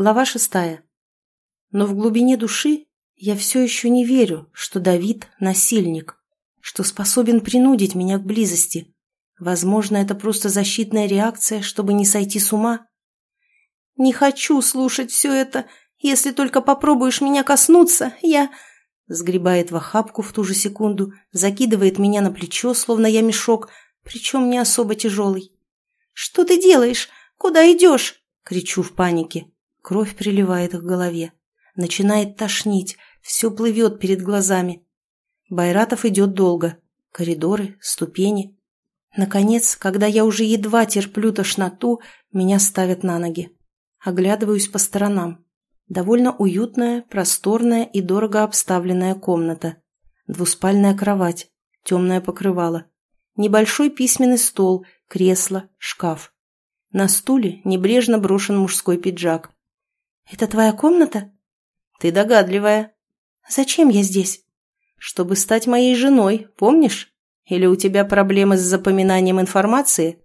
Глава шестая. Но в глубине души я все еще не верю, что Давид – насильник, что способен принудить меня к близости. Возможно, это просто защитная реакция, чтобы не сойти с ума. «Не хочу слушать все это. Если только попробуешь меня коснуться, я...» Сгребает в охапку в ту же секунду, закидывает меня на плечо, словно я мешок, причем не особо тяжелый. «Что ты делаешь? Куда идешь?» — кричу в панике. Кровь приливает к голове. Начинает тошнить, все плывет перед глазами. Байратов идет долго. Коридоры, ступени. Наконец, когда я уже едва терплю тошноту, меня ставят на ноги. Оглядываюсь по сторонам. Довольно уютная, просторная и дорого обставленная комната. Двуспальная кровать, темное покрывало. Небольшой письменный стол, кресло, шкаф. На стуле небрежно брошен мужской пиджак. «Это твоя комната?» «Ты догадливая». «Зачем я здесь?» «Чтобы стать моей женой, помнишь? Или у тебя проблемы с запоминанием информации?»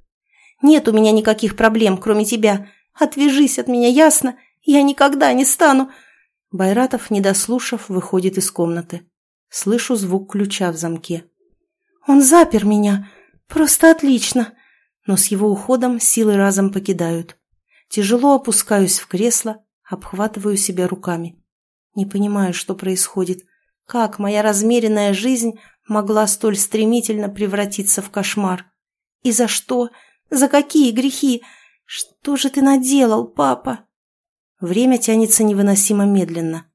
«Нет у меня никаких проблем, кроме тебя. Отвяжись от меня, ясно? Я никогда не стану...» Байратов, не дослушав, выходит из комнаты. Слышу звук ключа в замке. «Он запер меня. Просто отлично!» Но с его уходом силы разом покидают. Тяжело опускаюсь в кресло, обхватываю себя руками. Не понимаю, что происходит. Как моя размеренная жизнь могла столь стремительно превратиться в кошмар? И за что? За какие грехи? Что же ты наделал, папа? Время тянется невыносимо медленно.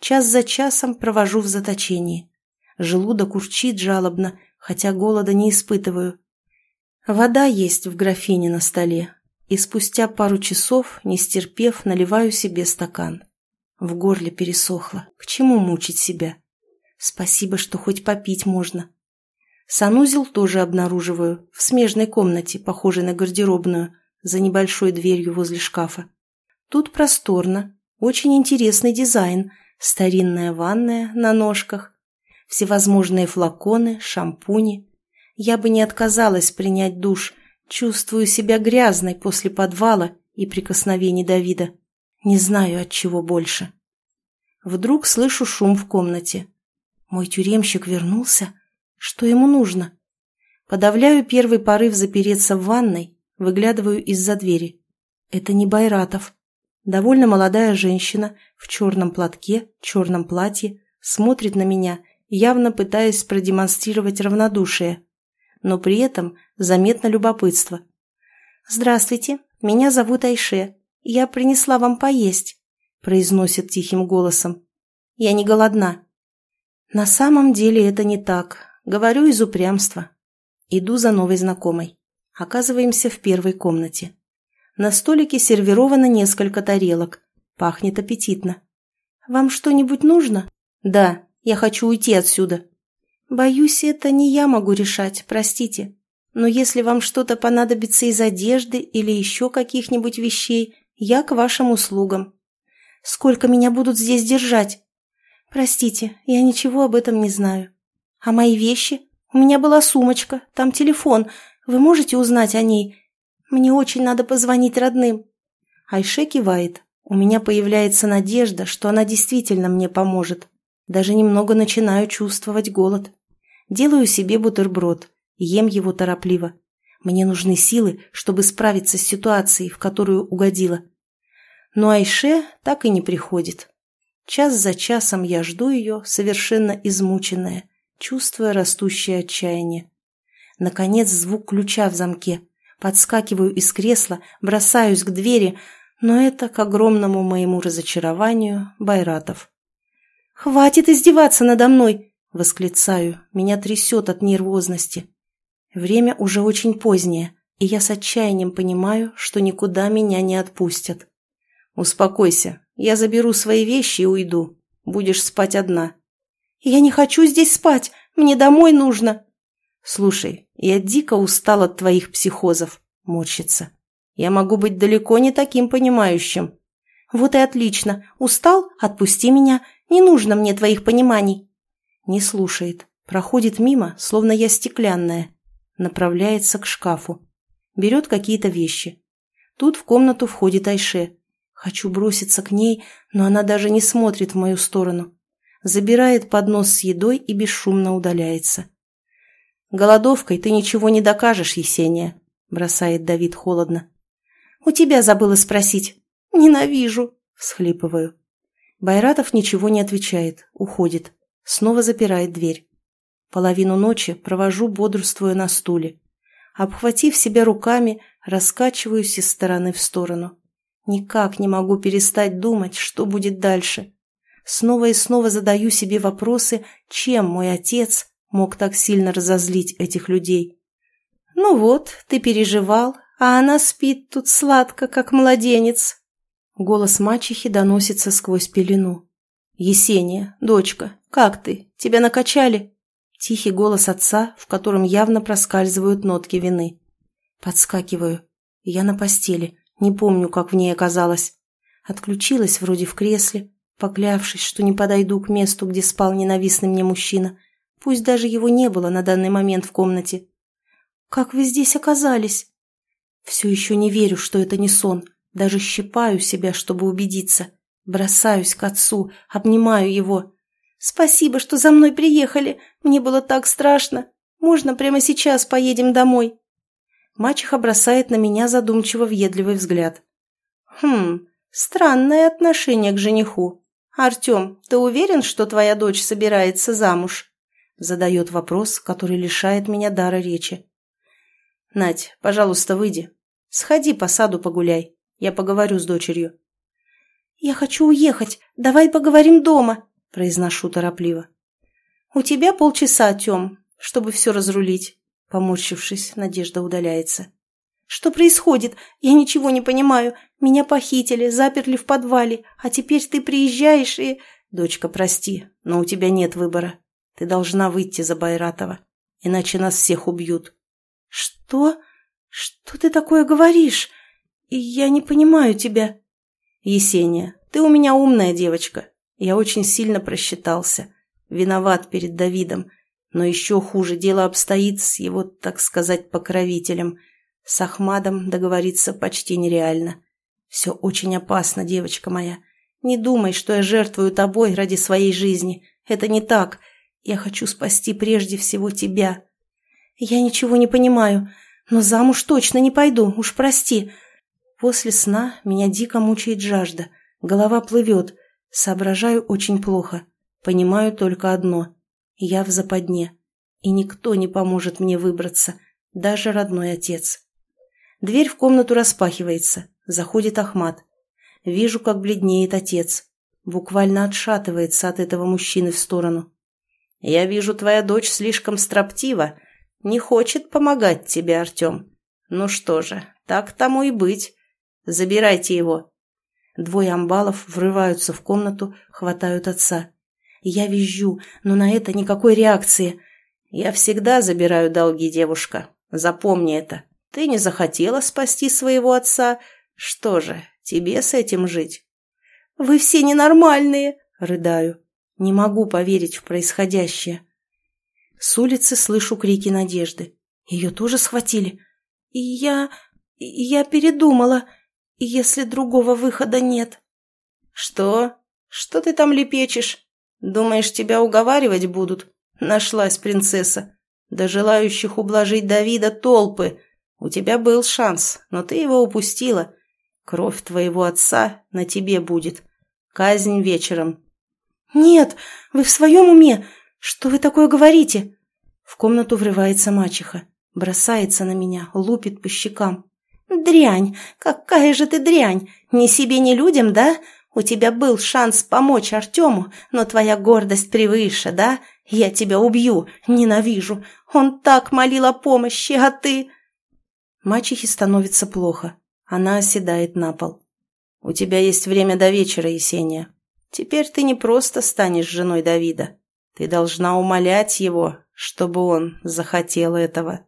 Час за часом провожу в заточении. Желудок урчит жалобно, хотя голода не испытываю. Вода есть в графине на столе, и спустя пару часов, не стерпев, наливаю себе стакан. В горле пересохло. К чему мучить себя? Спасибо, что хоть попить можно. Санузел тоже обнаруживаю, в смежной комнате, похожей на гардеробную, за небольшой дверью возле шкафа. Тут просторно, очень интересный дизайн, старинная ванная на ножках, всевозможные флаконы, шампуни. Я бы не отказалась принять душ – Чувствую себя грязной после подвала и прикосновений Давида. Не знаю, от чего больше. Вдруг слышу шум в комнате. Мой тюремщик вернулся. Что ему нужно? Подавляю первый порыв запереться в ванной, выглядываю из-за двери. Это не Байратов. Довольно молодая женщина в черном платке, черном платье смотрит на меня, явно пытаясь продемонстрировать равнодушие но при этом заметно любопытство. «Здравствуйте, меня зовут Айше. Я принесла вам поесть», – произносит тихим голосом. «Я не голодна». На самом деле это не так. Говорю из упрямства. Иду за новой знакомой. Оказываемся в первой комнате. На столике сервировано несколько тарелок. Пахнет аппетитно. «Вам что-нибудь нужно?» «Да, я хочу уйти отсюда», «Боюсь, это не я могу решать, простите. Но если вам что-то понадобится из одежды или еще каких-нибудь вещей, я к вашим услугам. Сколько меня будут здесь держать? Простите, я ничего об этом не знаю. А мои вещи? У меня была сумочка, там телефон. Вы можете узнать о ней? Мне очень надо позвонить родным». Айше кивает. У меня появляется надежда, что она действительно мне поможет. Даже немного начинаю чувствовать голод. Делаю себе бутерброд, ем его торопливо. Мне нужны силы, чтобы справиться с ситуацией, в которую угодила. Но Айше так и не приходит. Час за часом я жду ее, совершенно измученная, чувствуя растущее отчаяние. Наконец звук ключа в замке. Подскакиваю из кресла, бросаюсь к двери, но это, к огромному моему разочарованию, Байратов. «Хватит издеваться надо мной!» – восклицаю. Меня трясет от нервозности. Время уже очень позднее, и я с отчаянием понимаю, что никуда меня не отпустят. «Успокойся. Я заберу свои вещи и уйду. Будешь спать одна». «Я не хочу здесь спать. Мне домой нужно». «Слушай, я дико устал от твоих психозов», – морщится. «Я могу быть далеко не таким понимающим». «Вот и отлично. Устал? Отпусти меня. Не нужно мне твоих пониманий». Не слушает. Проходит мимо, словно я стеклянная. Направляется к шкафу. Берет какие-то вещи. Тут в комнату входит Айше. Хочу броситься к ней, но она даже не смотрит в мою сторону. Забирает поднос с едой и бесшумно удаляется. «Голодовкой ты ничего не докажешь, Есения», — бросает Давид холодно. «У тебя забыла спросить. Ненавижу», — всхлипываю. Байратов ничего не отвечает, уходит. Снова запирает дверь. Половину ночи провожу, бодрствуя на стуле. Обхватив себя руками, раскачиваюсь из стороны в сторону. Никак не могу перестать думать, что будет дальше. Снова и снова задаю себе вопросы, чем мой отец мог так сильно разозлить этих людей. «Ну вот, ты переживал, а она спит тут сладко, как младенец». Голос мачехи доносится сквозь пелену. «Есения, дочка, как ты? Тебя накачали?» Тихий голос отца, в котором явно проскальзывают нотки вины. Подскакиваю. Я на постели, не помню, как в ней оказалась. Отключилась вроде в кресле, поклявшись, что не подойду к месту, где спал ненавистный мне мужчина. Пусть даже его не было на данный момент в комнате. «Как вы здесь оказались?» Все еще не верю, что это не сон. Даже щипаю себя, чтобы убедиться. Бросаюсь к отцу, обнимаю его. «Спасибо, что за мной приехали. Мне было так страшно. Можно прямо сейчас поедем домой?» Мачеха бросает на меня задумчиво въедливый взгляд. «Хм, странное отношение к жениху. Артем, ты уверен, что твоя дочь собирается замуж?» Задает вопрос, который лишает меня дара речи. «Надь, пожалуйста, выйди. Сходи по саду погуляй. Я поговорю с дочерью». «Я хочу уехать. Давай поговорим дома», – произношу торопливо. «У тебя полчаса, Тем, чтобы все разрулить. Поморщившись, Надежда удаляется. «Что происходит? Я ничего не понимаю. Меня похитили, заперли в подвале, а теперь ты приезжаешь и...» «Дочка, прости, но у тебя нет выбора. Ты должна выйти за Байратова, иначе нас всех убьют». «Что? Что ты такое говоришь? Я не понимаю тебя». «Есения, ты у меня умная девочка. Я очень сильно просчитался. Виноват перед Давидом. Но еще хуже дело обстоит с его, так сказать, покровителем. С Ахмадом договориться почти нереально. Все очень опасно, девочка моя. Не думай, что я жертвую тобой ради своей жизни. Это не так. Я хочу спасти прежде всего тебя. Я ничего не понимаю, но замуж точно не пойду, уж прости. После сна меня дико мучает жажда. Голова плывет. Соображаю очень плохо. Понимаю только одно. Я в западне, и никто не поможет мне выбраться, даже родной отец. Дверь в комнату распахивается, заходит Ахмат. Вижу, как бледнеет отец. Буквально отшатывается от этого мужчины в сторону. «Я вижу, твоя дочь слишком строптива. Не хочет помогать тебе, Артем. Ну что же, так тому и быть. Забирайте его». Двое амбалов врываются в комнату, хватают отца. Я визжу, но на это никакой реакции. Я всегда забираю долги, девушка. Запомни это. Ты не захотела спасти своего отца. Что же, тебе с этим жить? Вы все ненормальные, рыдаю. Не могу поверить в происходящее. С улицы слышу крики Надежды. Ее тоже схватили. И я... я передумала, если другого выхода нет. Что? Что ты там лепечешь? Думаешь, тебя уговаривать будут? Нашлась принцесса. Да желающих ублажить Давида толпы. У тебя был шанс, но ты его упустила. Кровь твоего отца на тебе будет. Казнь вечером. Нет, вы в своем уме? Что вы такое говорите? В комнату врывается мачеха. Бросается на меня, лупит по щекам. «Дрянь! Какая же ты дрянь! Ни себе, ни людям, да? У тебя был шанс помочь Артему, но твоя гордость превыше, да? Я тебя убью, ненавижу. Он так молил о помощи, а ты...» Мачехе становится плохо. Она оседает на пол. «У тебя есть время до вечера, Есения. Теперь ты не просто станешь женой Давида. Ты должна умолять его, чтобы он захотел этого».